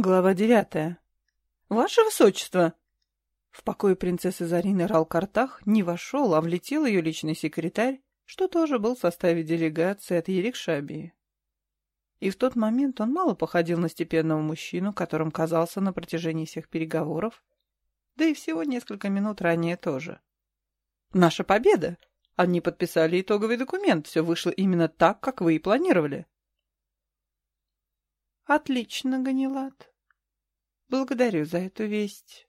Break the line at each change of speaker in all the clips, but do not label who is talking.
Глава девятая. «Ваше Высочество!» В покое принцессы Зарины Ралкартах не вошел, а влетел ее личный секретарь, что тоже был в составе делегации от Ерикшабии. И в тот момент он мало походил на степенного мужчину, которым казался на протяжении всех переговоров, да и всего несколько минут ранее тоже. «Наша победа! Они подписали итоговый документ, все вышло именно так, как вы и планировали». «Отлично, Ганилат. Благодарю за эту весть».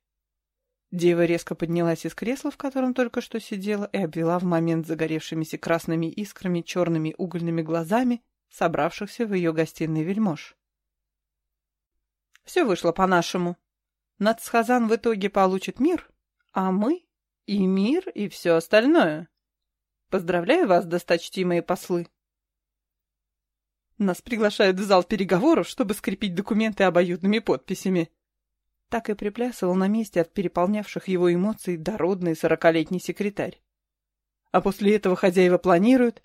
Дева резко поднялась из кресла, в котором только что сидела, и обвела в момент загоревшимися красными искрами черными угольными глазами собравшихся в ее гостиной вельмож. «Все вышло по-нашему. Нацхазан в итоге получит мир, а мы и мир, и все остальное. Поздравляю вас, досточтимые послы!» Нас приглашают в зал переговоров, чтобы скрепить документы обоюдными подписями. Так и приплясывал на месте от переполнявших его эмоций дородный сорокалетний секретарь. А после этого хозяева планируют...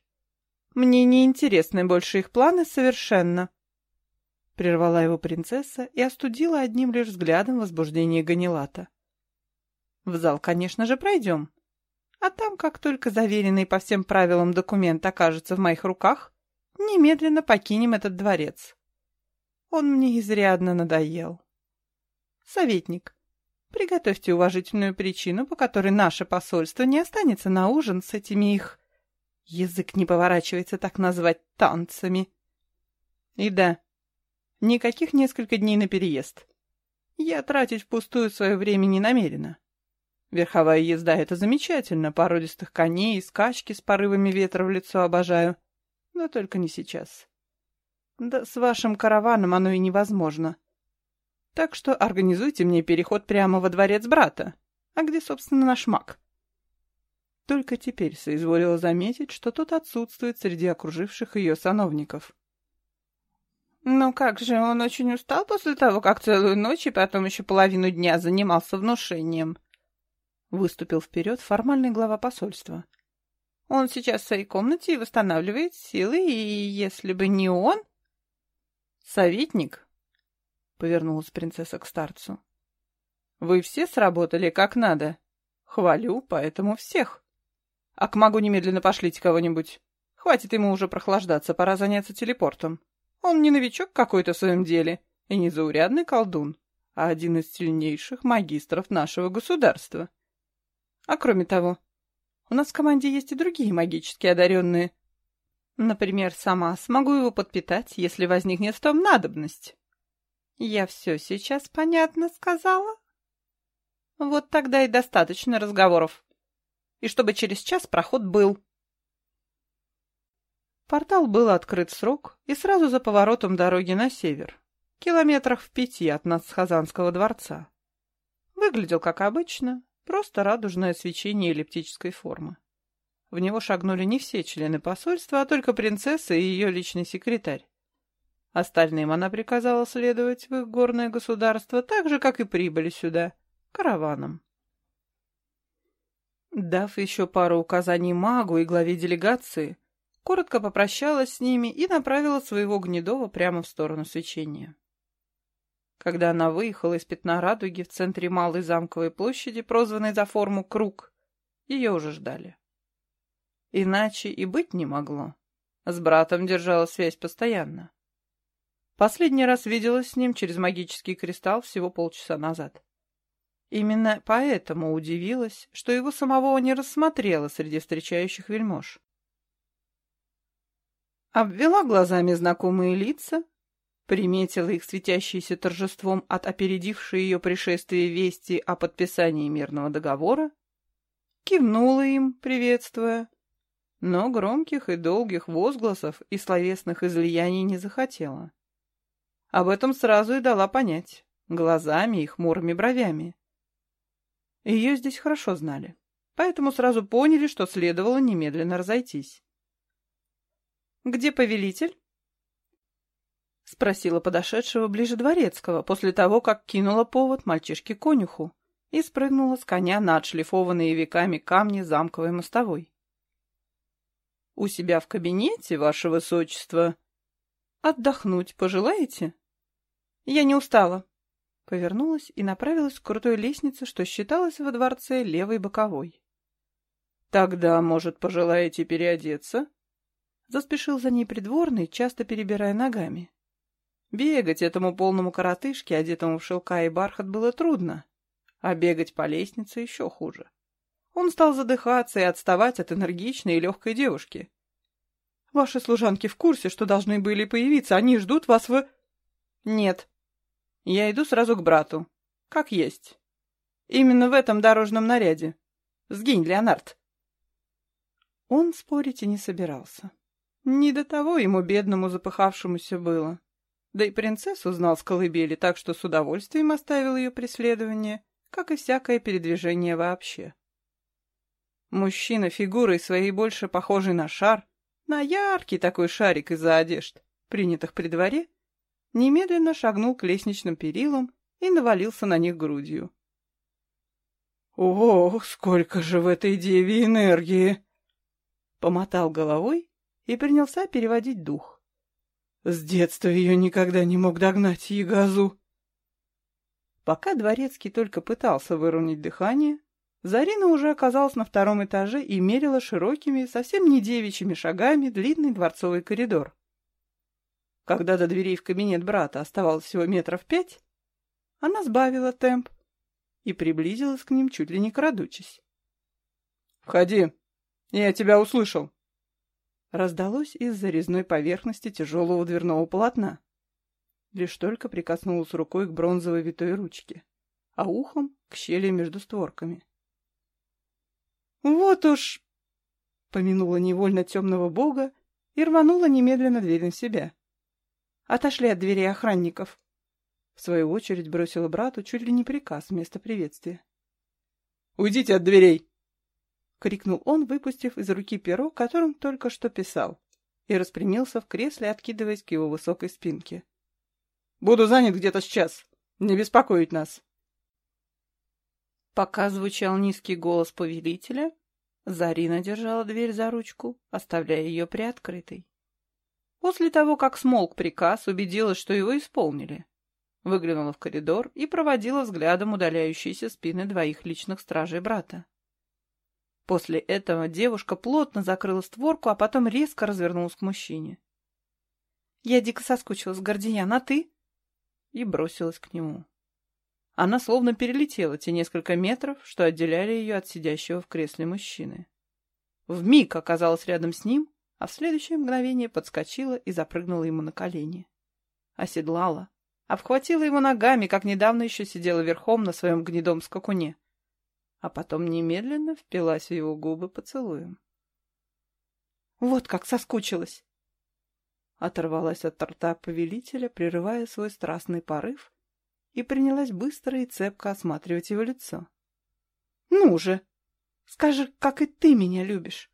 Мне не интересны больше их планы совершенно. Прервала его принцесса и остудила одним лишь взглядом возбуждение Ганилата. В зал, конечно же, пройдем. А там, как только заверенный по всем правилам документ окажется в моих руках, немедленно покинем этот дворец. Он мне изрядно надоел. Советник, приготовьте уважительную причину, по которой наше посольство не останется на ужин с этими их... Язык не поворачивается так назвать танцами. И да, никаких несколько дней на переезд. Я тратить впустую свое время не намерена. Верховая езда — это замечательно, породистых коней и скачки с порывами ветра в лицо обожаю. Но только не сейчас. Да с вашим караваном оно и невозможно. Так что организуйте мне переход прямо во дворец брата. А где, собственно, наш маг? Только теперь соизволила заметить, что тот отсутствует среди окруживших ее сановников. «Ну как же, он очень устал после того, как целую ночь и потом еще половину дня занимался внушением», выступил вперед формальный глава посольства. Он сейчас в своей комнате и восстанавливает силы, и если бы не он... Советник, — повернулась принцесса к старцу, — вы все сработали как надо. Хвалю, поэтому всех. А к магу немедленно пошлите кого-нибудь. Хватит ему уже прохлаждаться, пора заняться телепортом. Он не новичок какой-то в своем деле, и не заурядный колдун, а один из сильнейших магистров нашего государства. А кроме того, у нас в команде есть и другие магически одаренные. Например, сама смогу его подпитать, если возникнет в том надобность. Я все сейчас понятно сказала? Вот тогда и достаточно разговоров. И чтобы через час проход был. Портал был открыт срок и сразу за поворотом дороги на север, километрах в пяти от Нацхазанского дворца. Выглядел как обычно, Просто радужное свечение эллиптической формы. В него шагнули не все члены посольства, а только принцесса и ее личный секретарь. Остальным она приказала следовать в их горное государство так же, как и прибыли сюда, караваном. Дав еще пару указаний магу и главе делегации, коротко попрощалась с ними и направила своего гнедова прямо в сторону свечения. Когда она выехала из пятна радуги в центре Малой замковой площади, прозванной за форму «Круг», ее уже ждали. Иначе и быть не могло. С братом держала связь постоянно. Последний раз виделась с ним через магический кристалл всего полчаса назад. Именно поэтому удивилась, что его самого не рассмотрела среди встречающих вельмож. Обвела глазами знакомые лица приметила их светящиеся торжеством от опередившей ее пришествие вести о подписании мирного договора, кивнула им, приветствуя, но громких и долгих возгласов и словесных излияний не захотела. Об этом сразу и дала понять, глазами и хмурыми бровями. Ее здесь хорошо знали, поэтому сразу поняли, что следовало немедленно разойтись. «Где повелитель?» — спросила подошедшего ближе дворецкого, после того, как кинула повод мальчишке-конюху и спрыгнула с коня на отшлифованные веками камни замковой мостовой. — У себя в кабинете, ваше высочество. Отдохнуть пожелаете? — Я не устала, повернулась и направилась к крутой лестнице, что считалось во дворце левой боковой. «Тогда, может, пожелаете переодеться?» Заспешил за ней придворный, часто перебирая ногами. Бегать этому полному коротышке, одетому в шелка и бархат, было трудно, а бегать по лестнице еще хуже. Он стал задыхаться и отставать от энергичной и легкой девушки. «Ваши служанки в курсе, что должны были появиться, они ждут вас в...» «Нет. Я иду сразу к брату. Как есть. Именно в этом дорожном наряде. Сгинь, Леонард!» Он спорить и не собирался. Не до того ему, бедному запыхавшемуся, было. Да и принцессу знал с колыбели, так что с удовольствием оставил ее преследование, как и всякое передвижение вообще. Мужчина фигурой своей больше похожий на шар, на яркий такой шарик из-за одежд, принятых при дворе, немедленно шагнул к лестничным перилам и навалился на них грудью. «Ох, сколько же в этой деве энергии!» Помотал головой и принялся переводить дух. С детства ее никогда не мог догнать Ягазу. Пока Дворецкий только пытался выровнять дыхание, Зарина уже оказалась на втором этаже и мерила широкими, совсем не девичьими шагами длинный дворцовый коридор. Когда до дверей в кабинет брата оставалось всего метров пять, она сбавила темп и приблизилась к ним чуть ли не крадучись. «Входи, я тебя услышал!» Раздалось из-за резной поверхности тяжелого дверного полотна. Лишь только прикоснулась рукой к бронзовой витой ручке, а ухом к щели между створками. «Вот уж!» — помянула невольно темного бога и рванула немедленно дверь на себя. «Отошли от дверей охранников!» В свою очередь бросила брату чуть ли не приказ вместо приветствия. «Уйдите от дверей!» — крикнул он, выпустив из руки перо, которым только что писал, и распрямился в кресле, откидываясь к его высокой спинке. «Буду занят где-то сейчас. Не беспокоить нас». Пока звучал низкий голос повелителя, Зарина держала дверь за ручку, оставляя ее приоткрытой. После того, как смолк приказ, убедилась, что его исполнили. Выглянула в коридор и проводила взглядом удаляющиеся спины двоих личных стражей брата. После этого девушка плотно закрыла створку, а потом резко развернулась к мужчине. «Я дико соскучилась, Гордиян, а ты?» И бросилась к нему. Она словно перелетела те несколько метров, что отделяли ее от сидящего в кресле мужчины. Вмиг оказалась рядом с ним, а в следующее мгновение подскочила и запрыгнула ему на колени. Оседлала, обхватила его ногами, как недавно еще сидела верхом на своем гнедом скакуне а потом немедленно впилась в его губы поцелуем. «Вот как соскучилась!» Оторвалась от рта повелителя, прерывая свой страстный порыв, и принялась быстро и цепко осматривать его лицо. «Ну же! Скажи, как и ты меня любишь!»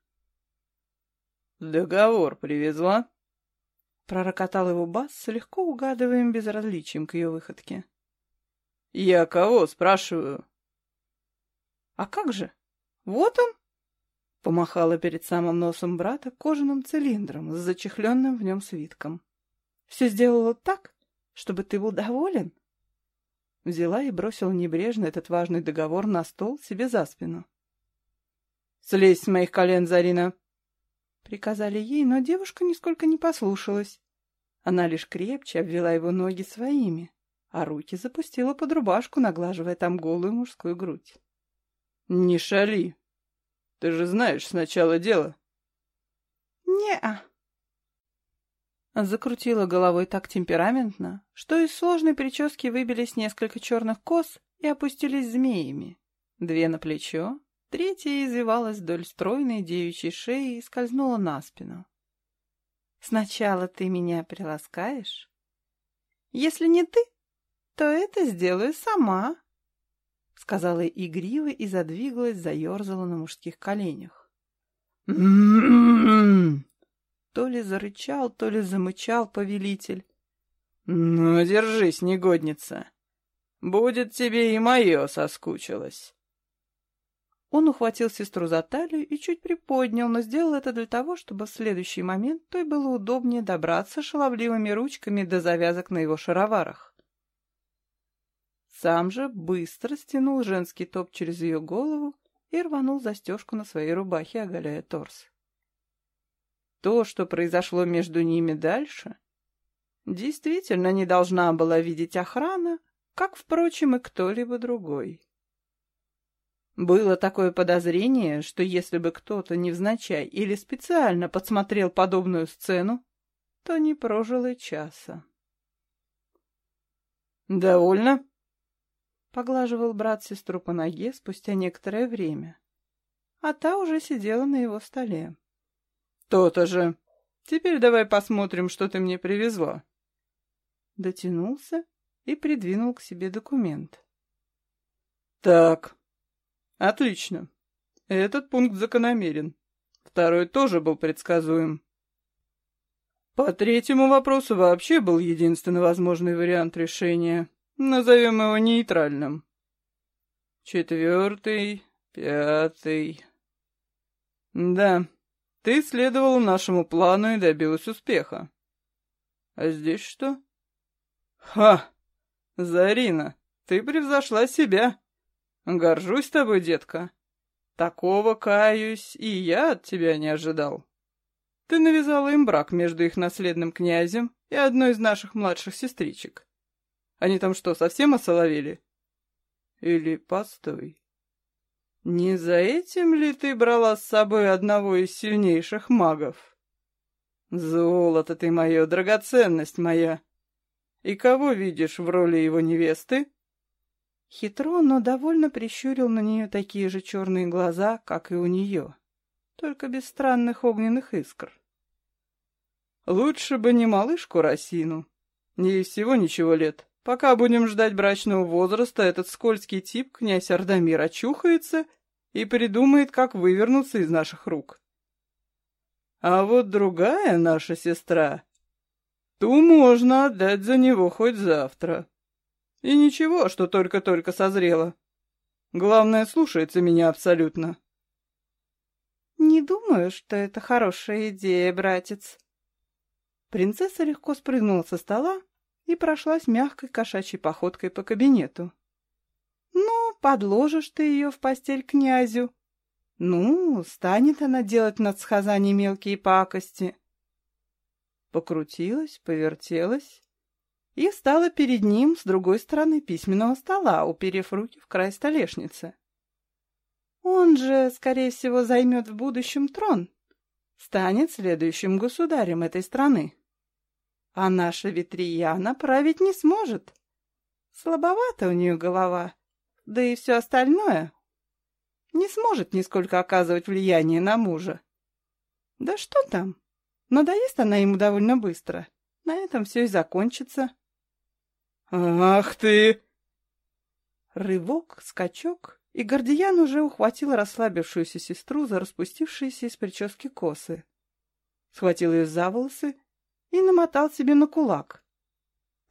«Договор привезла?» Пророкотал его бас с легко угадываемым безразличием к ее выходке. «Я кого, спрашиваю?» «А как же? Вот он!» Помахала перед самым носом брата кожаным цилиндром с зачехленным в нем свитком. «Все сделала так, чтобы ты был доволен?» Взяла и бросила небрежно этот важный договор на стол себе за спину. «Слезь с моих колен, Зарина!» Приказали ей, но девушка нисколько не послушалась. Она лишь крепче обвела его ноги своими, а руки запустила под рубашку, наглаживая там голую мужскую грудь. «Не шали. Ты же знаешь сначала дело». «Не-а». Закрутила головой так темпераментно, что из сложной прически выбились несколько черных кос и опустились змеями. Две на плечо, третья извивалась вдоль стройной девичьей шеи и скользнула на спину. «Сначала ты меня приласкаешь? Если не ты, то это сделаю сама» сказала игриво и задвигалась, заерзала на мужских коленях. То ли зарычал, то ли замычал повелитель. «Ну, держись, негодница! Будет тебе и мое соскучилось!» Он ухватил сестру за талию и чуть приподнял, но сделал это для того, чтобы в следующий момент той было удобнее добраться шаловливыми ручками до завязок на его шароварах. Сам же быстро стянул женский топ через ее голову и рванул застежку на своей рубахе, оголяя торс. То, что произошло между ними дальше, действительно не должна была видеть охрана, как, впрочем, и кто-либо другой. Было такое подозрение, что если бы кто-то невзначай или специально подсмотрел подобную сцену, то не прожил и часа. «Довольно?» — поглаживал брат сестру по ноге спустя некоторое время, а та уже сидела на его столе. «То-то же! Теперь давай посмотрим, что ты мне привезла». Дотянулся и придвинул к себе документ. «Так, Отлично. Этот пункт закономерен. Второй тоже был предсказуем. По третьему вопросу вообще был единственный возможный вариант решения. Назовем его нейтральным. Четвертый, пятый... Да, ты следовал нашему плану и добилась успеха. А здесь что? Ха! Зарина, ты превзошла себя. Горжусь тобой, детка. Такого, каюсь, и я от тебя не ожидал. Ты навязала им брак между их наследным князем и одной из наших младших сестричек. Они там что, совсем осоловели? Или, постой, не за этим ли ты брала с собой одного из сильнейших магов? Золото ты мое, драгоценность моя. И кого видишь в роли его невесты? Хитро, но довольно прищурил на нее такие же черные глаза, как и у нее, только без странных огненных искр. «Лучше бы не малышку Росину. Ей всего ничего лет. Пока будем ждать брачного возраста, этот скользкий тип, князь Ардамир, очухается и придумает, как вывернуться из наших рук. А вот другая наша сестра, ту можно отдать за него хоть завтра». И ничего, что только-только созрела. Главное, слушается меня абсолютно. Не думаю, что это хорошая идея, братец. Принцесса легко спрыгнула со стола и прошлась мягкой кошачьей походкой по кабинету. Ну, подложишь ты ее в постель князю. Ну, станет она делать над схазани мелкие пакости. Покрутилась, повертелась, и стала перед ним с другой стороны письменного стола, уперев руки в край столешницы. Он же, скорее всего, займет в будущем трон, станет следующим государем этой страны. А наша Витрияна править не сможет. Слабовата у нее голова, да и все остальное. Не сможет нисколько оказывать влияние на мужа. Да что там, надоест она ему довольно быстро. На этом все и закончится. «Ах ты!» Рывок, скачок, и Гордиян уже ухватил расслабившуюся сестру за распустившиеся из прически косы. Схватил ее за волосы и намотал себе на кулак.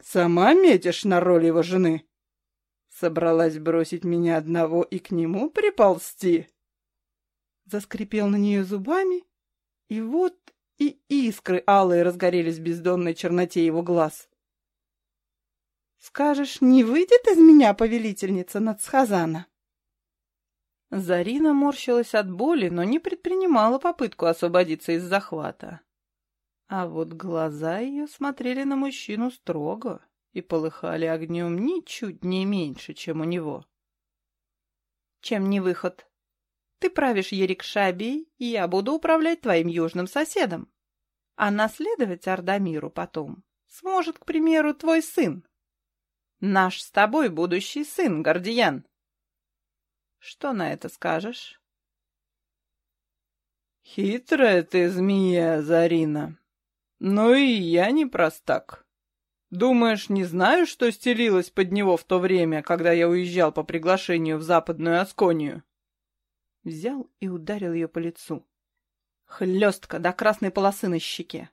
«Сама метишь на роль его жены?» Собралась бросить меня одного и к нему приползти. Заскрипел на нее зубами, и вот и искры алые разгорелись в бездонной черноте его глаз. Скажешь, не выйдет из меня повелительница Нацхазана? Зарина морщилась от боли, но не предпринимала попытку освободиться из захвата. А вот глаза ее смотрели на мужчину строго и полыхали огнем ничуть не меньше, чем у него. Чем не выход? Ты правишь Ерикшабией, и я буду управлять твоим южным соседом. А наследовать Ардамиру потом сможет, к примеру, твой сын. Наш с тобой будущий сын, Гордиян. Что на это скажешь? Хитрая ты змея, Зарина. Но и я не простак. Думаешь, не знаю, что стелилось под него в то время, когда я уезжал по приглашению в Западную Асконию? Взял и ударил ее по лицу. Хлестка до красной полосы на щеке.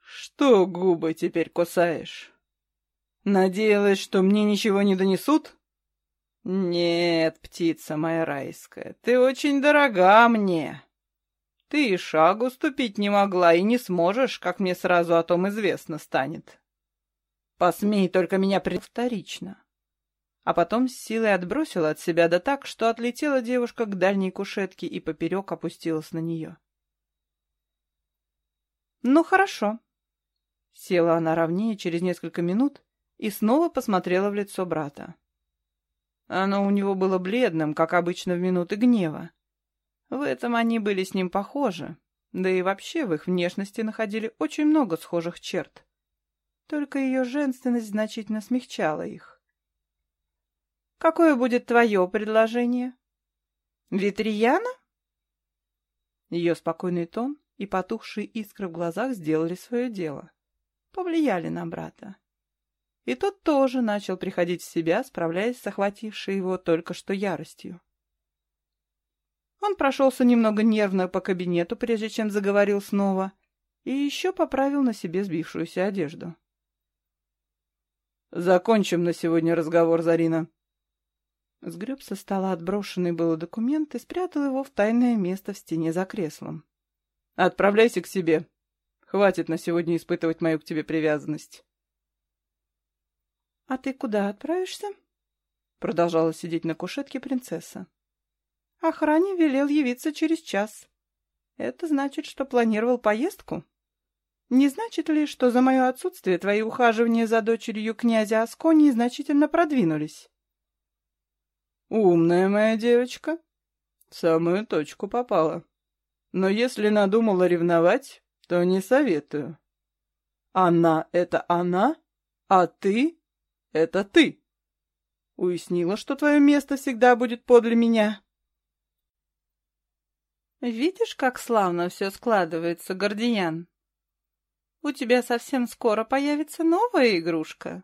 Что губы теперь кусаешь? Надеялась, что мне ничего не донесут? Нет, птица моя райская, ты очень дорога мне. Ты и шагу ступить не могла и не сможешь, как мне сразу о том известно станет. Посмей только меня пред... а потом с силой отбросила от себя да так, что отлетела девушка к дальней кушетке и поперек опустилась на нее. «Ну, хорошо». Села она ровнее через несколько минут и снова посмотрела в лицо брата. Оно у него было бледным, как обычно в минуты гнева. В этом они были с ним похожи, да и вообще в их внешности находили очень много схожих черт. Только ее женственность значительно смягчала их. «Какое будет твое предложение?» «Витрияна?» Ее спокойный тон и потухшие искры в глазах сделали свое дело. Повлияли на брата. И тот тоже начал приходить в себя, справляясь с охватившей его только что яростью. Он прошелся немного нервно по кабинету, прежде чем заговорил снова, и еще поправил на себе сбившуюся одежду. «Закончим на сегодня разговор, Зарина». Сгреб со стола отброшенный было документ и спрятал его в тайное место в стене за креслом. «Отправляйся к себе. Хватит на сегодня испытывать мою к тебе привязанность». «А ты куда отправишься?» Продолжала сидеть на кушетке принцесса. «Охране велел явиться через час. Это значит, что планировал поездку? Не значит ли, что за мое отсутствие твои ухаживания за дочерью князя Асконии значительно продвинулись?» «Умная моя девочка. В самую точку попала. Но если надумала ревновать, то не советую. Она — это она, а ты это ты. Уяснила, что твое место всегда будет подле меня. Видишь, как славно все складывается, Гордиян? У тебя совсем скоро появится новая игрушка.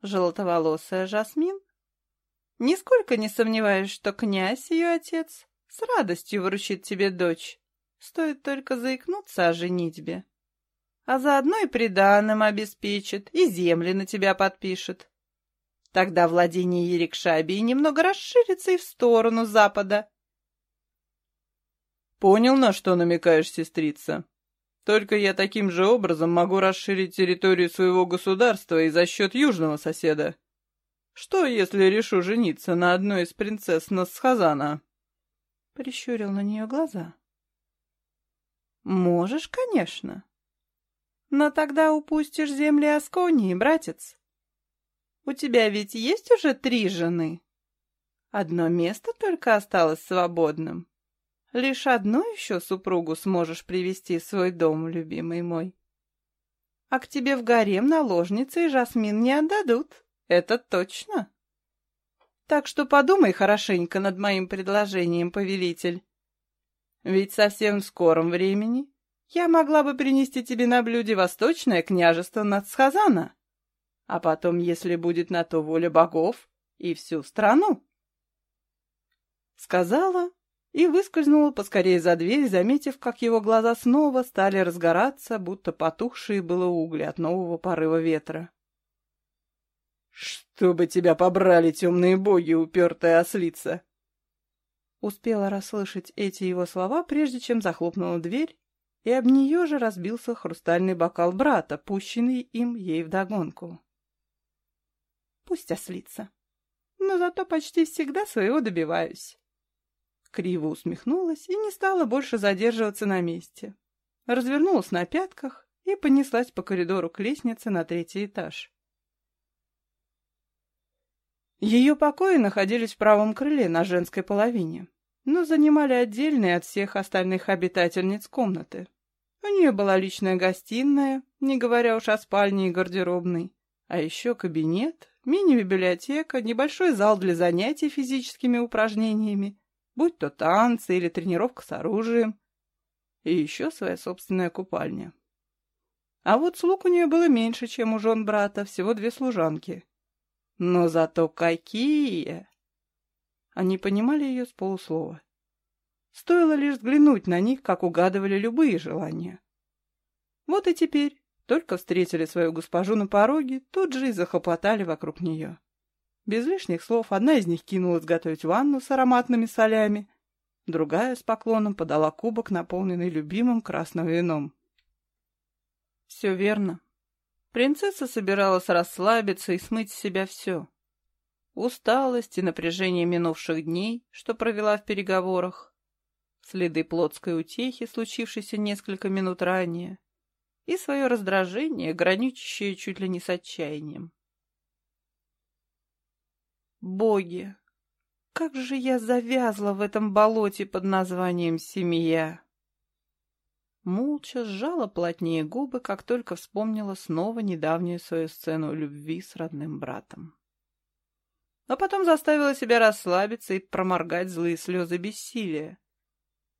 Желтоволосая Жасмин. Нисколько не сомневаюсь, что князь, ее отец, с радостью вручит тебе дочь. Стоит только заикнуться о женитьбе. А заодно и приданым обеспечит, и земли на тебя подпишет. Тогда владение Ерикшабии немного расширится и в сторону запада. Понял, на что намекаешь, сестрица? Только я таким же образом могу расширить территорию своего государства и за счет южного соседа. Что, если решу жениться на одной из принцесс Насхазана? Прищурил на нее глаза. Можешь, конечно. Но тогда упустишь земли Асконии, братец. У тебя ведь есть уже три жены? Одно место только осталось свободным. Лишь одну еще супругу сможешь привести в свой дом, любимый мой. А к тебе в гарем наложницы и Жасмин не отдадут, это точно. Так что подумай хорошенько над моим предложением, повелитель. Ведь совсем в скором времени я могла бы принести тебе на блюде восточное княжество Нацхазана а потом, если будет на то воля богов, и всю страну. Сказала и выскользнула поскорее за дверь, заметив, как его глаза снова стали разгораться, будто потухшие было угли от нового порыва ветра. «Чтобы тебя побрали темные боги, упертая ослица!» Успела расслышать эти его слова, прежде чем захлопнула дверь, и об нее же разбился хрустальный бокал брата, пущенный им ей вдогонку. Пусть ослится. Но зато почти всегда своего добиваюсь. Криво усмехнулась и не стала больше задерживаться на месте. Развернулась на пятках и понеслась по коридору к лестнице на третий этаж. Ее покои находились в правом крыле на женской половине, но занимали отдельные от всех остальных обитательниц комнаты. У нее была личная гостиная, не говоря уж о спальне и гардеробной, а еще кабинет, мини-библиотека, небольшой зал для занятий физическими упражнениями, будь то танцы или тренировка с оружием, и еще своя собственная купальня. А вот слуг у нее было меньше, чем у жен брата, всего две служанки. Но зато какие! Они понимали ее с полуслова. Стоило лишь взглянуть на них, как угадывали любые желания. Вот и теперь только встретили свою госпожу на пороге, тут же и захлопотали вокруг нее. Без лишних слов одна из них кинулась готовить ванну с ароматными солями, другая с поклоном подала кубок, наполненный любимым красным вином. Все верно. Принцесса собиралась расслабиться и смыть с себя все. усталость и напряжение минувших дней, что провела в переговорах, следы плотской утехи, случившейся несколько минут ранее, и свое раздражение, граничащее чуть ли не с отчаянием. Боги, как же я завязла в этом болоте под названием «семья». Молча сжала плотнее губы, как только вспомнила снова недавнюю свою сцену любви с родным братом. А потом заставила себя расслабиться и проморгать злые слезы бессилия,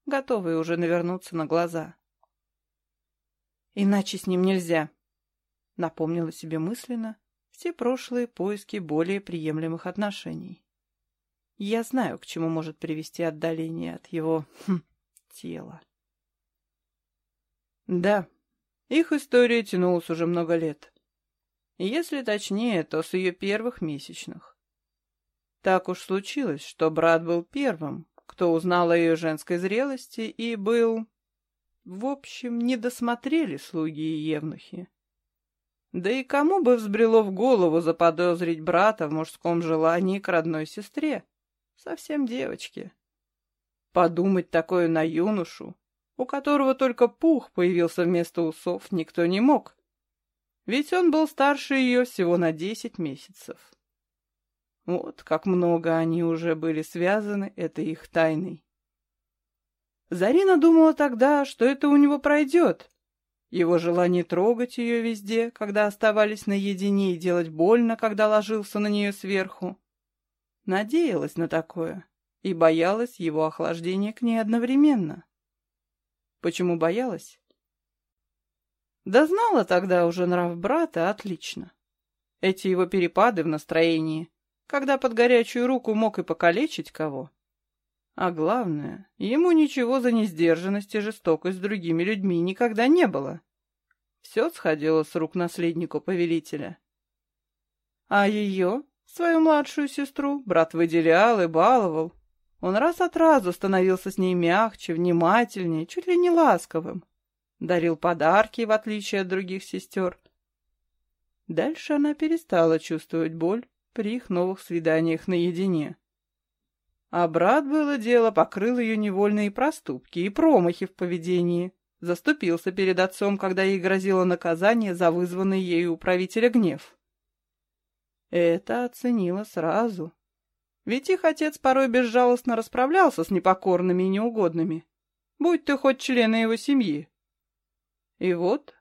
готовые уже навернуться на глаза. «Иначе с ним нельзя», — напомнила себе мысленно все прошлые поиски более приемлемых отношений. Я знаю, к чему может привести отдаление от его хм, тела. Да, их история тянулась уже много лет. Если точнее, то с ее первых месячных. Так уж случилось, что брат был первым, кто узнал о ее женской зрелости и был... В общем, не досмотрели слуги и евнухи. Да и кому бы взбрело в голову заподозрить брата в мужском желании к родной сестре? Совсем девочке. Подумать такое на юношу, у которого только пух появился вместо усов, никто не мог. Ведь он был старше ее всего на десять месяцев. Вот как много они уже были связаны этой их тайной. Зарина думала тогда, что это у него пройдет. Его желание трогать ее везде, когда оставались наедине, и делать больно, когда ложился на нее сверху. Надеялась на такое и боялась его охлаждения к ней одновременно. Почему боялась? Да знала тогда уже нрав брата отлично. Эти его перепады в настроении, когда под горячую руку мог и покалечить кого. А главное, ему ничего за несдержанность и жестокость с другими людьми никогда не было. Все сходило с рук наследнику повелителя. А ее, свою младшую сестру, брат выделял и баловал, он раз от разу становился с ней мягче, внимательнее, чуть ли не ласковым. Дарил подарки, в отличие от других сестер. Дальше она перестала чувствовать боль при их новых свиданиях наедине. А брат, было дело, покрыл ее невольные проступки и промахи в поведении. Заступился перед отцом, когда ей грозило наказание за вызванный ею управителя гнев. Это оценила сразу ведь их отец порой безжалостно расправлялся с непокорными и неугодными, будь ты хоть члены его семьи. И вот,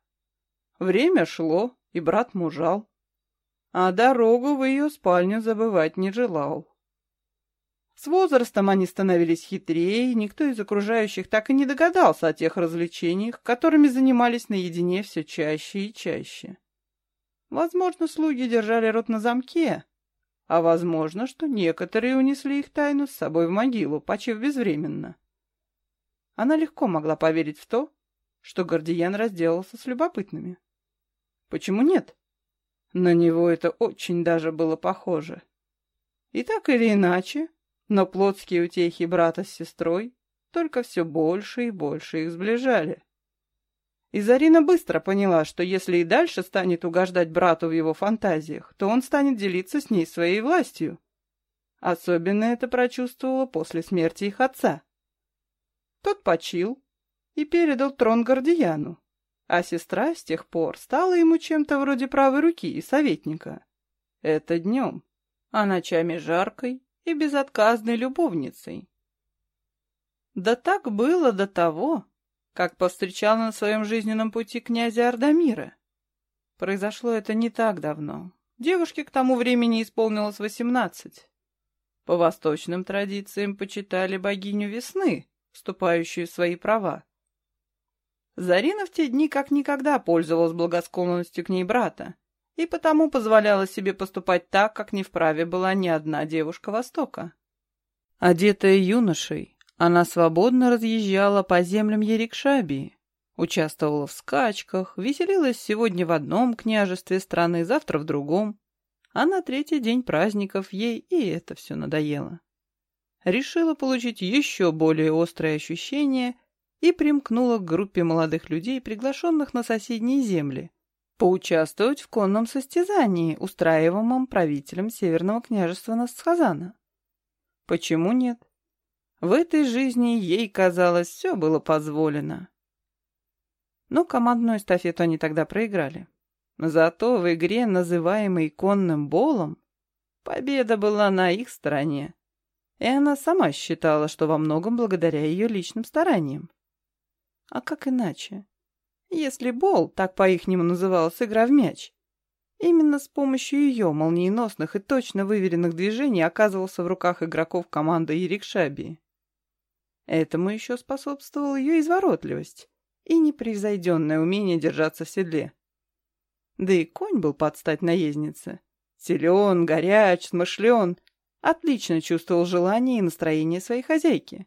время шло, и брат мужал, а дорогу в ее спальню забывать не желал. С возрастом они становились хитрее, и никто из окружающих так и не догадался о тех развлечениях, которыми занимались наедине все чаще и чаще. Возможно, слуги держали рот на замке, а возможно, что некоторые унесли их тайну с собой в могилу, почив безвременно. Она легко могла поверить в то, что Гордиян разделался с любопытными. Почему нет? На него это очень даже было похоже. И так или иначе, но плотские утехи брата с сестрой только все больше и больше их сближали. И Зарина быстро поняла, что если и дальше станет угождать брату в его фантазиях, то он станет делиться с ней своей властью. Особенно это прочувствовала после смерти их отца. Тот почил и передал трон Гордияну, а сестра с тех пор стала ему чем-то вроде правой руки и советника. Это днем, а ночами жаркой и безотказной любовницей. Да так было до того, как повстречал на своем жизненном пути князя Ардамира. Произошло это не так давно. Девушке к тому времени исполнилось восемнадцать. По восточным традициям почитали богиню весны, вступающую в свои права. Зарина в те дни как никогда пользовалась благосклонностью к ней брата, и потому позволяла себе поступать так, как не вправе была ни одна девушка Востока. Одетая юношей, она свободно разъезжала по землям Ерикшабии, участвовала в скачках, веселилась сегодня в одном княжестве страны, завтра в другом, а на третий день праздников ей и это все надоело. Решила получить еще более острые ощущения и примкнула к группе молодых людей, приглашенных на соседние земли, поучаствовать в конном состязании, устраиваемом правителем Северного княжества Настхазана. Почему нет? В этой жизни ей, казалось, все было позволено. Но командную эстафету они тогда проиграли. Зато в игре, называемой конным болом, победа была на их стороне. И она сама считала, что во многом благодаря ее личным стараниям. А как иначе? Если бол, так по-ихнему называлась игра в мяч, именно с помощью ее молниеносных и точно выверенных движений оказывался в руках игроков команды Ерикшабии. Этому еще способствовала ее изворотливость и непревзойденное умение держаться в седле. Да и конь был под стать наезднице. Силен, горяч, смышлен, отлично чувствовал желание и настроение своей хозяйки.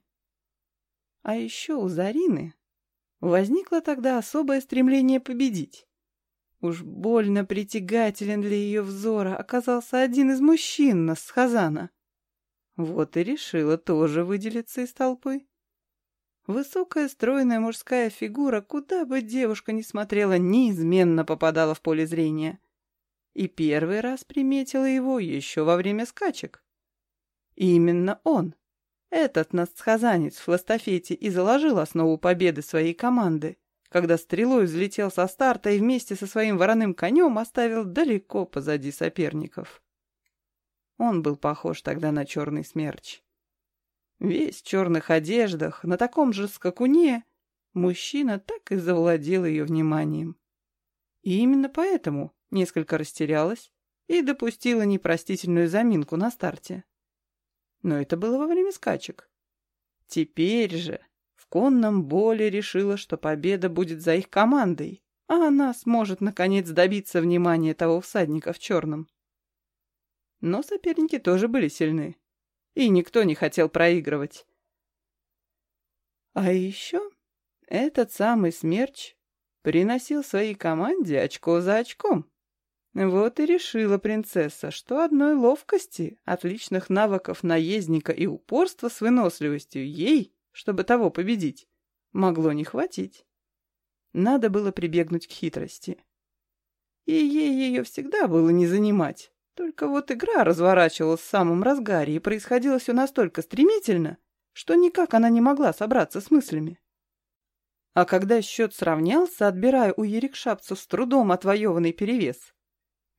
А еще у Зарины Возникло тогда особое стремление победить. Уж больно притягателен для ее взора оказался один из мужчин нас с Хазана. Вот и решила тоже выделиться из толпы. Высокая стройная мужская фигура, куда бы девушка ни смотрела, неизменно попадала в поле зрения. И первый раз приметила его еще во время скачек. И именно он, этот насхазанец в эстафете и заложил основу победы своей команды, когда стрелой взлетел со старта и вместе со своим вороным конем оставил далеко позади соперников. Он был похож тогда на черный смерч. Весь в черных одеждах, на таком же скакуне, мужчина так и завладел ее вниманием. И именно поэтому несколько растерялась и допустила непростительную заминку на старте. Но это было во время скачек. Теперь же в конном боле решила, что победа будет за их командой, а она сможет наконец добиться внимания того всадника в черном. Но соперники тоже были сильны, и никто не хотел проигрывать. А еще этот самый смерч приносил своей команде очко за очком. Вот и решила принцесса, что одной ловкости, отличных навыков наездника и упорства с выносливостью ей, чтобы того победить, могло не хватить. Надо было прибегнуть к хитрости. И ей ее всегда было не занимать. Только вот игра разворачивалась в самом разгаре, и происходило все настолько стремительно, что никак она не могла собраться с мыслями. А когда счет сравнялся, отбирая у ерикшапцев с трудом отвоеванный перевес,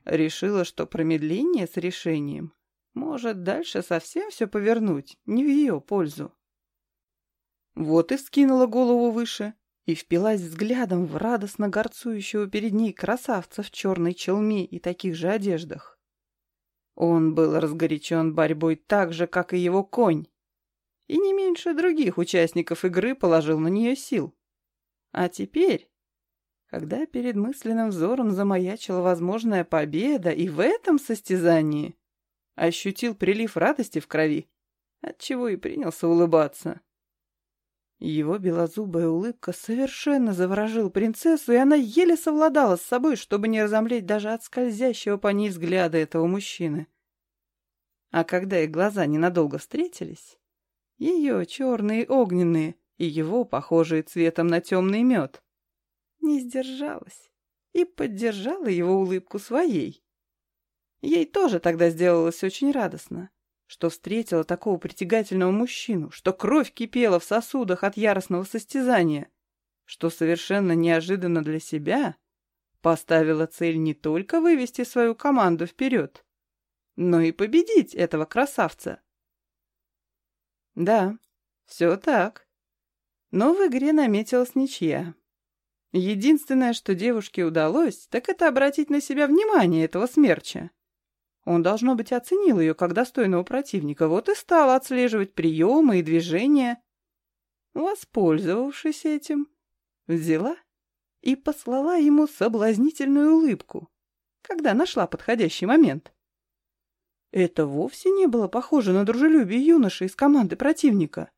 Решила, что промедление с решением может дальше совсем все повернуть, не в ее пользу. Вот и скинула голову выше и впилась взглядом в радостно горцующего перед ней красавца в черной челме и таких же одеждах. Он был разгорячен борьбой так же, как и его конь, и не меньше других участников игры положил на нее сил. А теперь когда перед мысленным взором замаячила возможная победа и в этом состязании, ощутил прилив радости в крови, отчего и принялся улыбаться. Его белозубая улыбка совершенно заворожила принцессу, и она еле совладала с собой, чтобы не разомлеть даже от скользящего по ней взгляда этого мужчины. А когда их глаза ненадолго встретились, ее черные огненные и его, похожие цветом на темный мед, не сдержалась и поддержала его улыбку своей. Ей тоже тогда сделалось очень радостно, что встретила такого притягательного мужчину, что кровь кипела в сосудах от яростного состязания, что совершенно неожиданно для себя поставила цель не только вывести свою команду вперед, но и победить этого красавца. Да, все так. Но в игре наметилась ничья. Единственное, что девушке удалось, так это обратить на себя внимание этого смерча. Он, должно быть, оценил ее как достойного противника, вот и стал отслеживать приемы и движения. Воспользовавшись этим, взяла и послала ему соблазнительную улыбку, когда нашла подходящий момент. Это вовсе не было похоже на дружелюбие юноши из команды противника.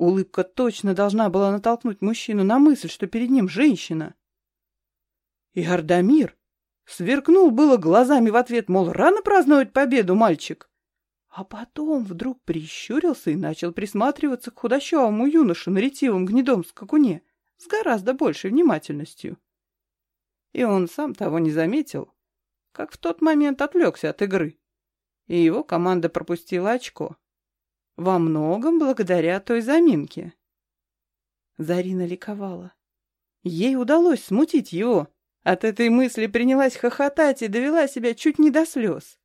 Улыбка точно должна была натолкнуть мужчину на мысль, что перед ним женщина. И Ардамир сверкнул было глазами в ответ, мол, рано праздновать победу, мальчик. А потом вдруг прищурился и начал присматриваться к худощавому юноше на ретивом гнедом скакуне с гораздо большей внимательностью. И он сам того не заметил, как в тот момент отвлекся от игры, и его команда пропустила очко. Во многом благодаря той заминке. Зарина ликовала. Ей удалось смутить его. От этой мысли принялась хохотать и довела себя чуть не до слез.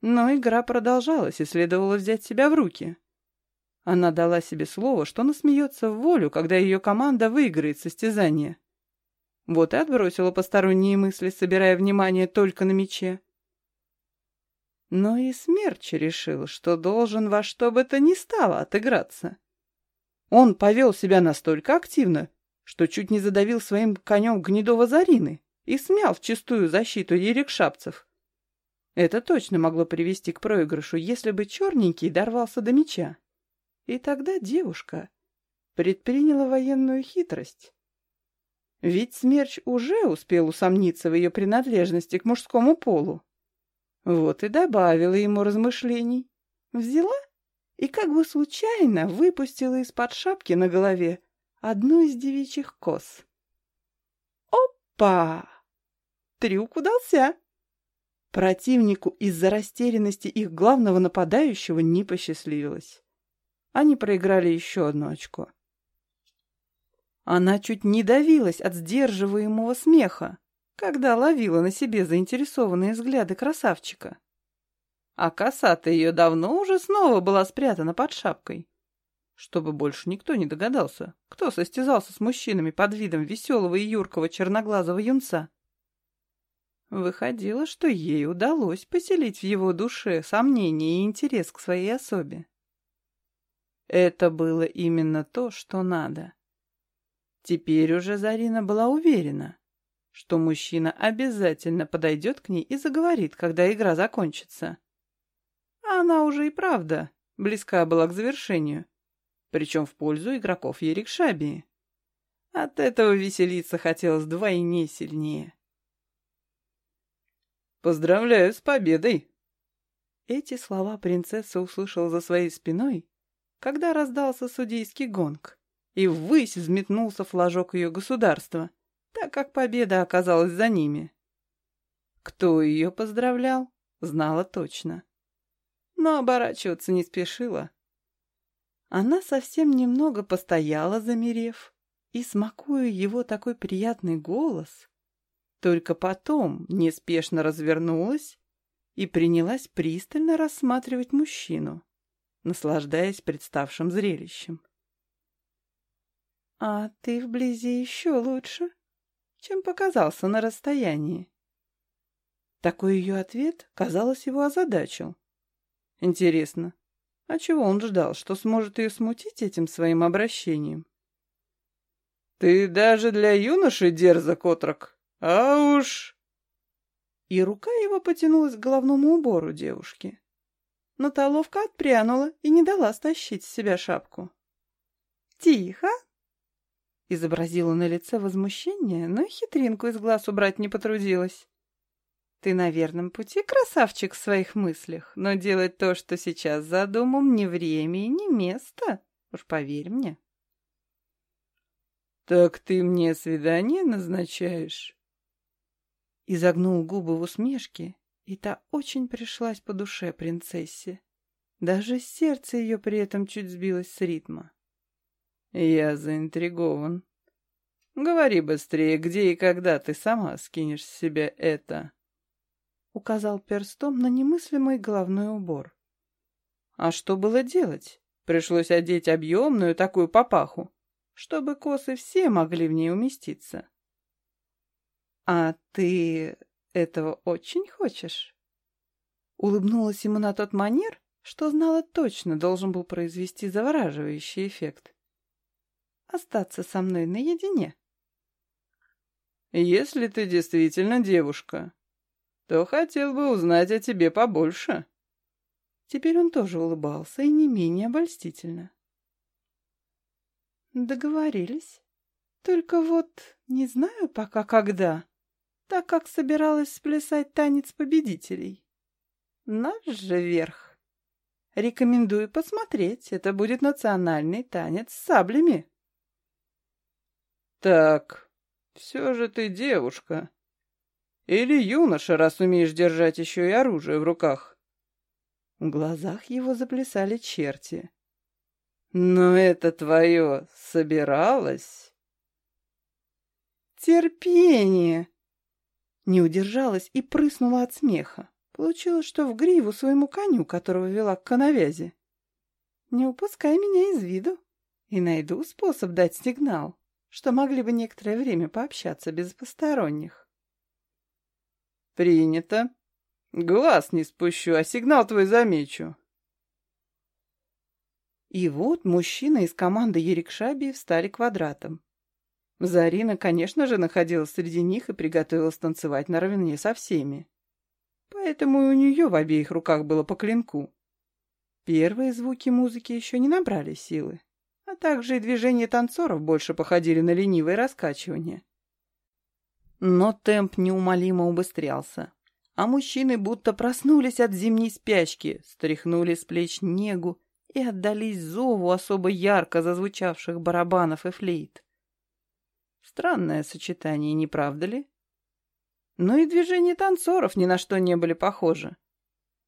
Но игра продолжалась, и следовало взять себя в руки. Она дала себе слово, что насмеется в волю, когда ее команда выиграет состязание. Вот и отбросила посторонние мысли, собирая внимание только на мече. Но и Смерч решил, что должен во что бы то ни стало отыграться. Он повел себя настолько активно, что чуть не задавил своим конем гнедого Зарины и смял в чистую защиту ерекшапцев. Это точно могло привести к проигрышу, если бы черненький дорвался до меча. И тогда девушка предприняла военную хитрость. Ведь Смерч уже успел усомниться в ее принадлежности к мужскому полу. Вот и добавила ему размышлений. Взяла и как бы случайно выпустила из-под шапки на голове одну из девичьих кос. Опа! Трюк удался! Противнику из-за растерянности их главного нападающего не посчастливилось. Они проиграли еще одно очко. Она чуть не давилась от сдерживаемого смеха, когда ловила на себе заинтересованные взгляды красавчика. А коса-то ее давно уже снова была спрятана под шапкой чтобы больше никто не догадался, кто состязался с мужчинами под видом веселого и юркого черноглазого юнца. Выходило, что ей удалось поселить в его душе сомнение и интерес к своей особе. Это было именно то, что надо. Теперь уже Зарина была уверена, что мужчина обязательно подойдет к ней и заговорит, когда игра закончится. А она уже и правда близка была к завершению причем в пользу игроков Ерикшабии. От этого веселиться хотелось вдвойне сильнее. «Поздравляю с победой!» Эти слова принцесса услышала за своей спиной, когда раздался судейский гонг, и ввысь взметнулся флажок ее государства, как победа оказалась за ними. Кто ее поздравлял, знала точно. Но оборачиваться не спешила, она совсем немного постояла, замерев, и, смакуя его такой приятный голос, только потом неспешно развернулась и принялась пристально рассматривать мужчину, наслаждаясь представшим зрелищем. «А ты вблизи еще лучше, чем показался на расстоянии». Такой ее ответ, казалось, его озадачил. Интересно, а чего он ждал, что сможет ее смутить этим своим обращением? «Ты даже для юноши дерзок, отрок, а уж...» И рука его потянулась к головному убору девушки. Но та ловко отпрянула и не дала стащить с себя шапку. «Тихо!» Изобразила на лице возмущение, но хитринку из глаз убрать не потрудилась. Ты на верном пути, красавчик, в своих мыслях, но делать то, что сейчас задумал, ни время и ни место. Уж поверь мне. Так ты мне свидание назначаешь? Изогнул губы в усмешке, и та очень пришлась по душе принцессе. Даже сердце ее при этом чуть сбилось с ритма. Я заинтригован. Говори быстрее, где и когда ты сама скинешь с себя это указал перстом на немыслимый головной убор. А что было делать? Пришлось одеть объемную такую папаху, чтобы косы все могли в ней уместиться. «А ты этого очень хочешь?» Улыбнулась ему на тот манер, что знала точно должен был произвести завораживающий эффект. «Остаться со мной наедине?» «Если ты действительно девушка, то хотел бы узнать о тебе побольше». Теперь он тоже улыбался и не менее обольстительно. Договорились. Только вот не знаю пока когда, так как собиралась сплясать танец победителей. Наш же верх. Рекомендую посмотреть, это будет национальный танец с саблями. Так, все же ты девушка, Или юноша, раз умеешь держать еще и оружие в руках?» В глазах его заплясали черти. «Но это твое собиралось?» «Терпение!» Не удержалась и прыснула от смеха. Получилось, что в гриву своему коню, которого вела к коновязи. «Не упускай меня из виду, и найду способ дать сигнал, что могли бы некоторое время пообщаться без посторонних». «Принято. Глаз не спущу, а сигнал твой замечу». И вот мужчины из команды Ерикшаби встали квадратом. Зарина, конечно же, находилась среди них и приготовилась танцевать наравне со всеми. Поэтому и у нее в обеих руках было по клинку. Первые звуки музыки еще не набрали силы, а также и движения танцоров больше походили на ленивое раскачивание. Но темп неумолимо убыстрялся, а мужчины будто проснулись от зимней спячки, стряхнули с плеч негу и отдались зову особо ярко зазвучавших барабанов и флейт. Странное сочетание, не правда ли? Но и движения танцоров ни на что не были похожи.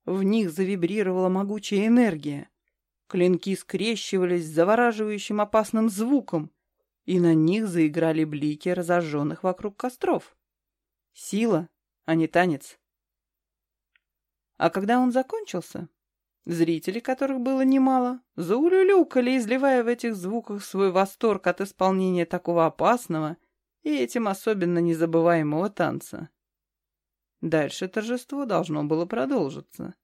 В них завибрировала могучая энергия. Клинки скрещивались с завораживающим опасным звуком, и на них заиграли блики разожженных вокруг костров. Сила, а не танец. А когда он закончился, Зрители, которых было немало, заулюлюкали, изливая в этих звуках свой восторг от исполнения такого опасного и этим особенно незабываемого танца. Дальше торжество должно было продолжиться.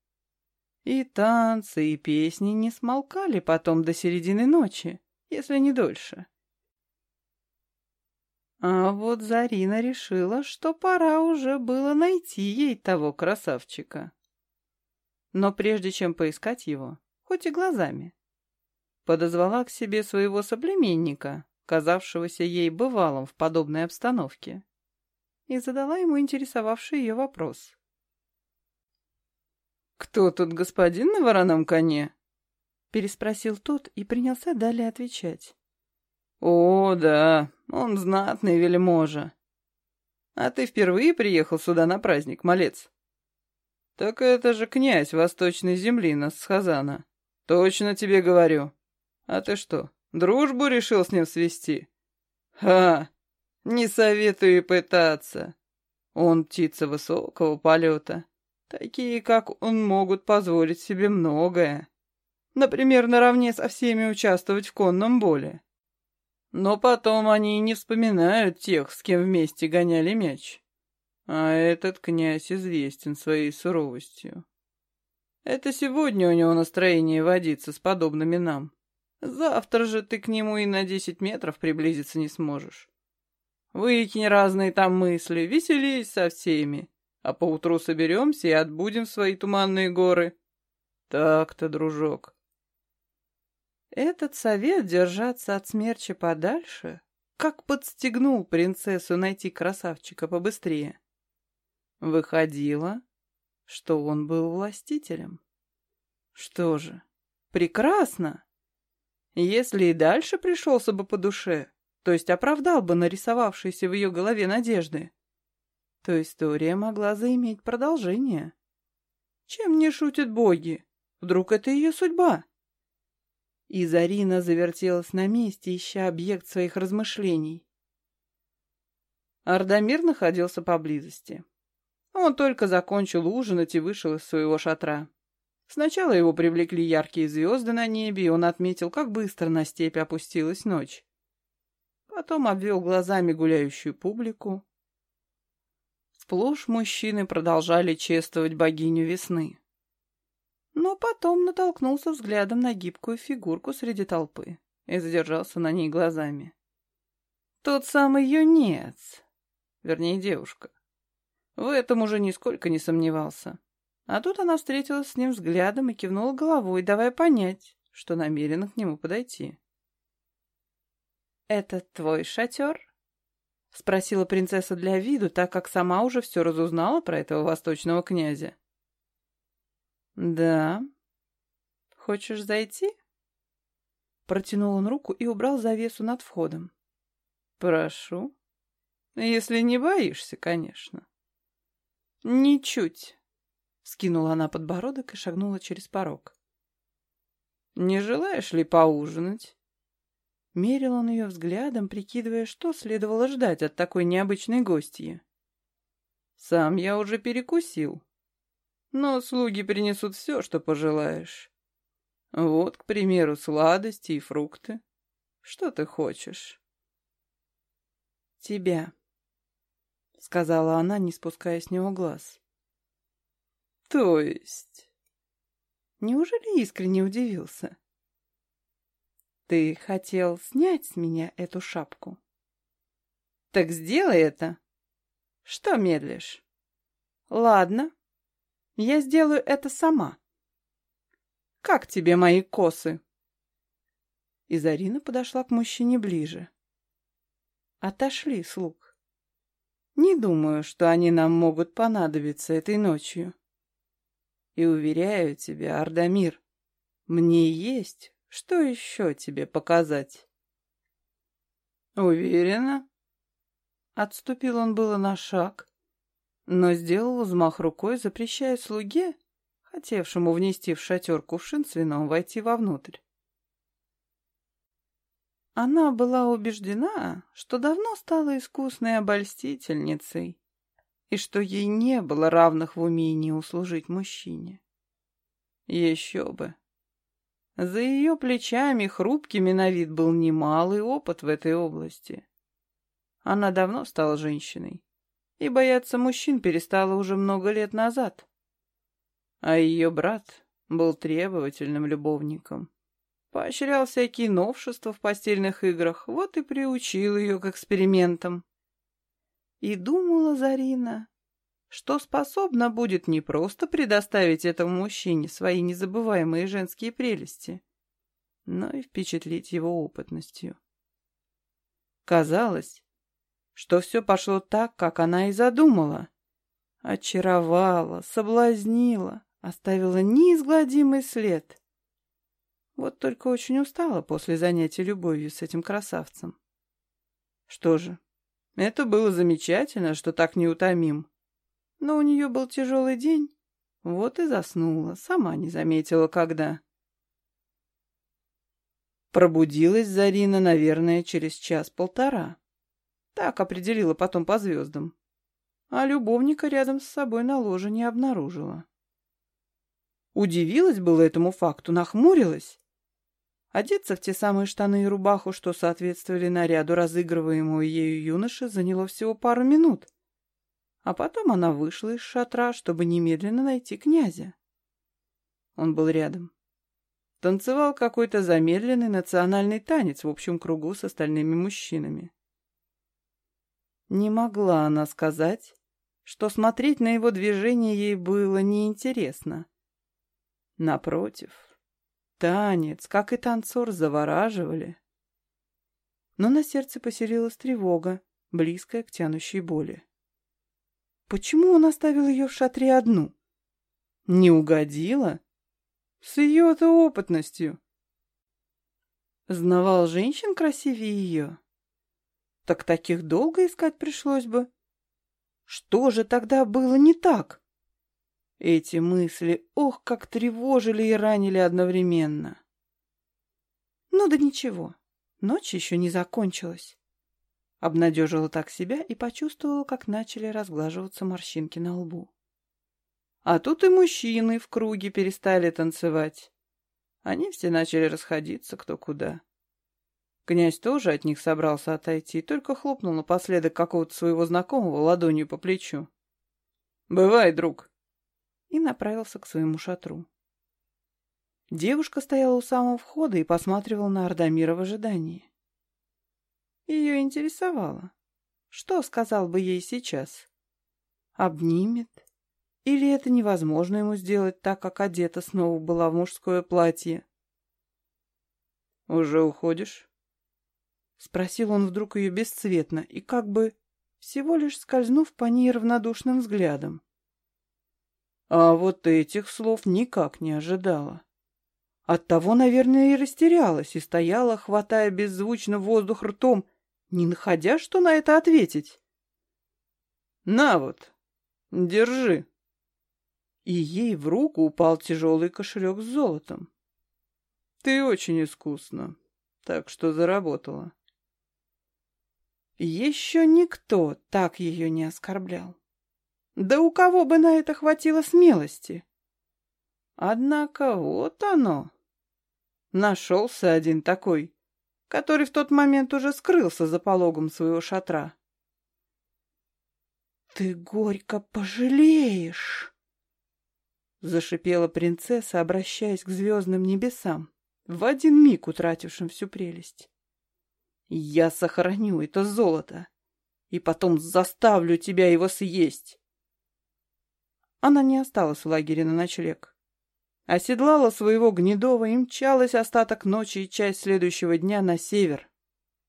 И танцы, и песни не смолкали потом до середины ночи, если не дольше. А вот Зарина решила, что пора уже было найти ей того красавчика. Но прежде чем поискать его, хоть и глазами, подозвала к себе своего соплеменника, казавшегося ей бывалым в подобной обстановке, и задала ему интересовавший ее вопрос. «Кто тут господин на вороном коне?» переспросил тот и принялся далее отвечать. «О, да, он знатный вельможа. А ты впервые приехал сюда на праздник, малец?» «Так это же князь восточной земли Насхазана. Точно тебе говорю. А ты что, дружбу решил с ним свести?» «Ха! Не советую пытаться. Он птица высокого полета. Такие, как он, могут позволить себе многое. Например, наравне со всеми участвовать в конном боле. Но потом они не вспоминают тех, с кем вместе гоняли мяч. А этот князь известен своей суровостью. Это сегодня у него настроение водиться с подобными нам. Завтра же ты к нему и на десять метров приблизиться не сможешь. Выкинь разные там мысли, веселись со всеми, а поутру соберемся и отбудем свои туманные горы. Так-то, дружок. Этот совет держаться от смерча подальше как подстегнул принцессу найти красавчика побыстрее. Выходило, что он был властителем. Что же, прекрасно. Если и дальше пришелся бы по душе, то есть оправдал бы нарисовавшиеся в ее голове надежды, то история могла заиметь продолжение. Чем не шутят боги? Вдруг это ее судьба? И Зарина завертелась на месте, ища объект своих размышлений. Ардамир находился поблизости. Он только закончил ужинать и вышел из своего шатра. Сначала его привлекли яркие звезды на небе, и он отметил, как быстро на степь опустилась ночь. Потом обвел глазами гуляющую публику. Сплошь мужчины продолжали чествовать богиню весны. Но потом натолкнулся взглядом на гибкую фигурку среди толпы и задержался на ней глазами. Тот самый юнец, вернее девушка. В этом уже нисколько не сомневался. А тут она встретилась с ним взглядом и кивнула головой, давая понять, что намерена к нему подойти. «Это твой шатер?» — спросила принцесса для виду, так как сама уже все разузнала про этого восточного князя. «Да. Хочешь зайти?» Протянул он руку и убрал завесу над входом. «Прошу. Если не боишься, конечно». Ничуть. Скинула она подбородок и шагнула через порог. Не желаешь ли поужинать? Мерил он ее взглядом, прикидывая, что следовало ждать от такой необычной гостьи. Сам я уже перекусил. Но слуги принесут все, что пожелаешь. Вот, к примеру, сладости и фрукты. Что ты хочешь? Тебя, — сказала она, не спуская с него глаз. То есть? Неужели искренне удивился? Ты хотел снять с меня эту шапку? Так сделай это. Что медлишь? Ладно, я сделаю это сама. Как тебе мои косы? И Зарина подошла к мужчине ближе. Отошли, слуг. Не думаю, что они нам могут понадобиться этой ночью. И уверяю тебя, Ардамир, мне есть, что еще тебе показать. Уверена? Отступил он было на шаг, но сделал взмах рукой, запрещая слуге, хотевшему внести в шатер кувшин с вином, войти вовнутрь. Она была убеждена, что давно стала искусной обольстительницей, и что ей не было равных в умении услужить мужчине. Еще бы! За ее плечами хрупкими на вид был немалый опыт в этой области. Она давно стала женщиной, и бояться мужчин перестала уже много лет назад. А ее брат был требовательным любовником. Поощрял всякие новшества в постельных играх, вот и приучил ее к экспериментам. И думала Зарина, что способна будет не просто предоставить этому мужчине свои незабываемые женские прелести, но и впечатлить его опытностью. Казалось, что все пошло так, как она и задумала. Очаровала, соблазнила, оставила неизгладимый след. Вот только очень устала после занятий любовью с этим красавцем. Что же, это было замечательно, что так неутомим. Но у нее был тяжелый день, вот и заснула, сама не заметила, когда. Пробудилась Зарина, наверное, через час-полтора. Так определила потом по звездам. А любовника рядом с собой на ложе не обнаружила. Удивилась было этому факту, нахмурилась Одеться в те самые штаны и рубаху, что соответствовали наряду разыгрываемого ею юноши, заняло всего пару минут. А потом она вышла из шатра, чтобы немедленно найти князя. Он был рядом. Танцевал какой-то замедленный национальный танец в общем кругу с остальными мужчинами. Не могла она сказать, что смотреть на его движение ей было неинтересно. Напротив, Танец, как и танцор, завораживали. Но на сердце поселилась тревога, близкая к тянущей боли. Почему он оставил ее в шатре одну? Не угодила? С ее-то опытностью. Знавал женщин красивее ее? Так таких долго искать пришлось бы. Что же тогда было не так? Эти мысли, ох, как тревожили и ранили одновременно. Ну да ничего, ночь еще не закончилась. Обнадежила так себя и почувствовала, как начали разглаживаться морщинки на лбу. А тут и мужчины в круге перестали танцевать. Они все начали расходиться кто куда. Князь тоже от них собрался отойти, только хлопнул напоследок какого-то своего знакомого ладонью по плечу. «Бывай, друг!» и направился к своему шатру. Девушка стояла у самого входа и посматривала на Ардамира в ожидании. Ее интересовало, что сказал бы ей сейчас. Обнимет? Или это невозможно ему сделать, так как одета снова была в мужское платье? «Уже уходишь?» Спросил он вдруг ее бесцветно и как бы всего лишь скользнув по ней равнодушным взглядом. А вот этих слов никак не ожидала. Оттого, наверное, и растерялась, и стояла, хватая беззвучно воздух ртом, не находя, что на это ответить. «На вот, Держи. И ей в руку упал тяжелый кошелек с золотом. Ты очень искусна, так что заработала. Еще никто так ее не оскорблял. Да у кого бы на это хватило смелости? Однако вот оно. Нашелся один такой, который в тот момент уже скрылся за пологом своего шатра. «Ты горько пожалеешь!» Зашипела принцесса, обращаясь к звездным небесам, в один миг утратившим всю прелесть. «Я сохраню это золото, и потом заставлю тебя его съесть!» Она не осталась в лагере на ночлег. Оседлала своего гнедого и мчалась остаток ночи и часть следующего дня на север.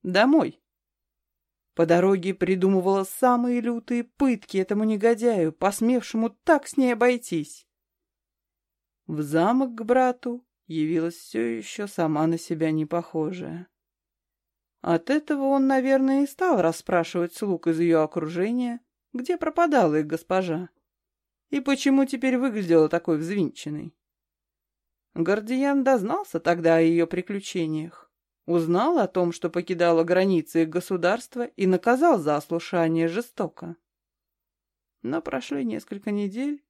Домой. По дороге придумывала самые лютые пытки этому негодяю, посмевшему так с ней обойтись. В замок к брату явилась все еще сама на себя не похожая. От этого он, наверное, и стал расспрашивать слуг из ее окружения, где пропадала их госпожа, и почему теперь выглядела такой взвинченной. Гордиян дознался тогда о ее приключениях, узнал о том, что покидала границы их государства и наказал за ослушание жестоко. Но прошли несколько недель,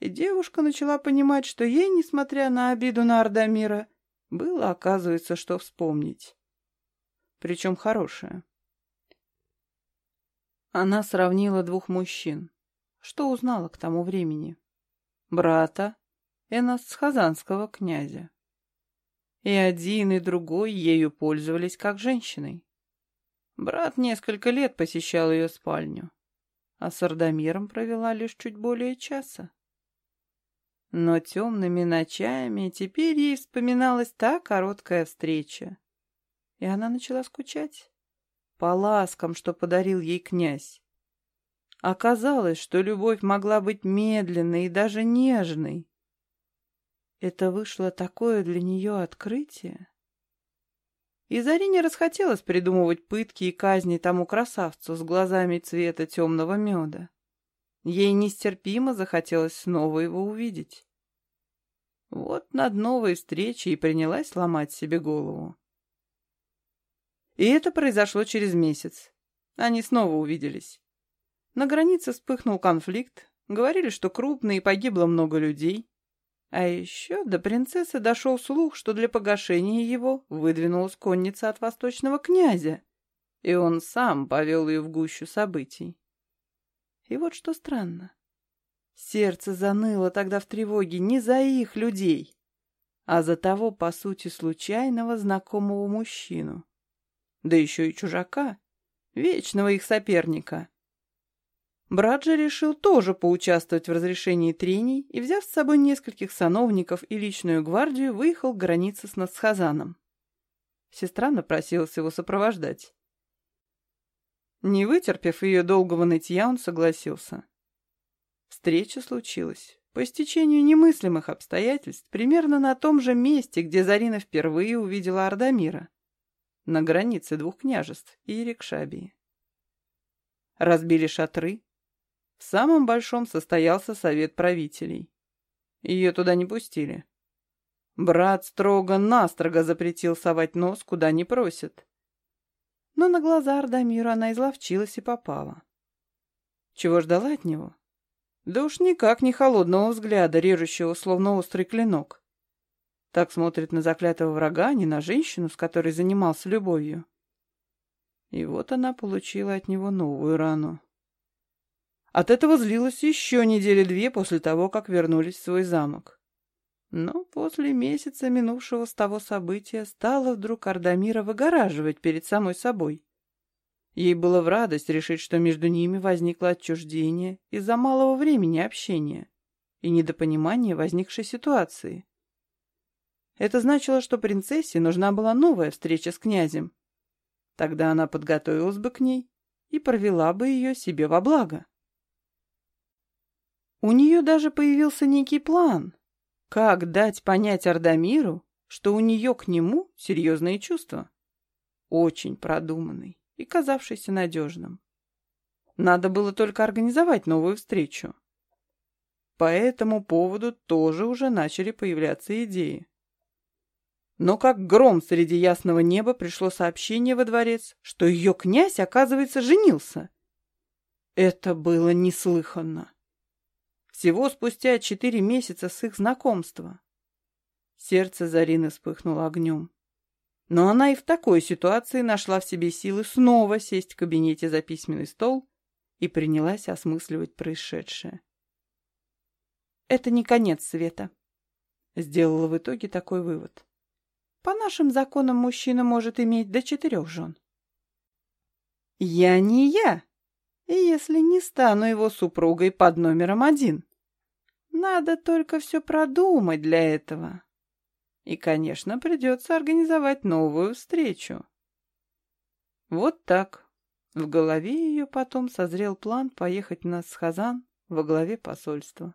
и девушка начала понимать, что ей, несмотря на обиду на Ардамира, было, оказывается, что вспомнить. Причем хорошее. Она сравнила двух мужчин. Что узнала к тому времени? Брата эносхазанского князя. И один, и другой ею пользовались как женщиной. Брат несколько лет посещал ее спальню, а с Ардамиром провела лишь чуть более часа. Но темными ночами теперь ей вспоминалась та короткая встреча, и она начала скучать по ласкам, что подарил ей князь. Оказалось, что любовь могла быть медленной и даже нежной, это вышло такое для нее открытие. И Зарине расхотелось придумывать пытки и казни тому красавцу с глазами цвета темного меда. Ей нестерпимо захотелось снова его увидеть. Вот над новой встречей и принялась ломать себе голову. И это произошло через месяц. Они снова увиделись. На границе вспыхнул конфликт, говорили, что крупный и погибло много людей. А еще до принцессы дошел слух, что для погашения его выдвинулась конница от восточного князя, и он сам повел ее в гущу событий. И вот что странно. Сердце заныло тогда в тревоге не за их людей, а за того, по сути, случайного знакомого мужчину. Да еще и чужака, вечного их соперника. Брат же решил тоже поучаствовать в разрешении трений и, взяв с собой нескольких сановников и личную гвардию, выехал к границе с Насхазаном. Сестра напросилась его сопровождать. Не вытерпев ее долгого нытья, он согласился. Встреча случилась по стечению немыслимых обстоятельств примерно на том же месте, где Зарина впервые увидела Ардамира, на границе двух княжеств и Ирикшабии. Разбили шатры, в самом большом состоялся совет правителей. Ее туда не пустили. Брат строго-настрого запретил совать нос, куда не просят. Но на глаза Ардамиру она изловчилась и попала. Чего ждала от него? Да уж никак не холодного взгляда, режущего словно острый клинок. Так смотрит на заклятого врага, а не на женщину, с которой занимался любовью. И вот она получила от него новую рану. От этого злилась еще недели две после того, как вернулись в свой замок. Но после месяца, минувшего с того события, стала вдруг Ардамира выгораживать перед самой собой. Ей было в радость решить, что между ними возникло отчуждение из-за малого времени общения и недопонимания возникшей ситуации. Это значило, что принцессе нужна была новая встреча с князем. Тогда она подготовилась бы к ней и провела бы ее себе во благо. У нее даже появился некий план. Как дать понять Ардамиру, что у нее к нему серьезные чувства? Очень продуманный и казавшийся надежным. Надо было только организовать новую встречу. По этому поводу тоже уже начали появляться идеи. Но как гром среди ясного неба пришло сообщение во дворец, что ее князь, оказывается, женился. Это было неслыханно. Всего спустя четыре месяца с их знакомства. Сердце Зарины вспыхнуло огнем. Но она и в такой ситуации нашла в себе силы снова сесть в кабинете за письменный стол и принялась осмысливать происшедшее. Это не конец света. Сделала в итоге такой вывод. По нашим законам мужчина может иметь до четырех жен. Я не я, если не стану его супругой под номером один. Надо только все продумать для этого. И, конечно, придется организовать новую встречу. Вот так. В голове ее потом созрел план поехать на Схазан во главе посольства.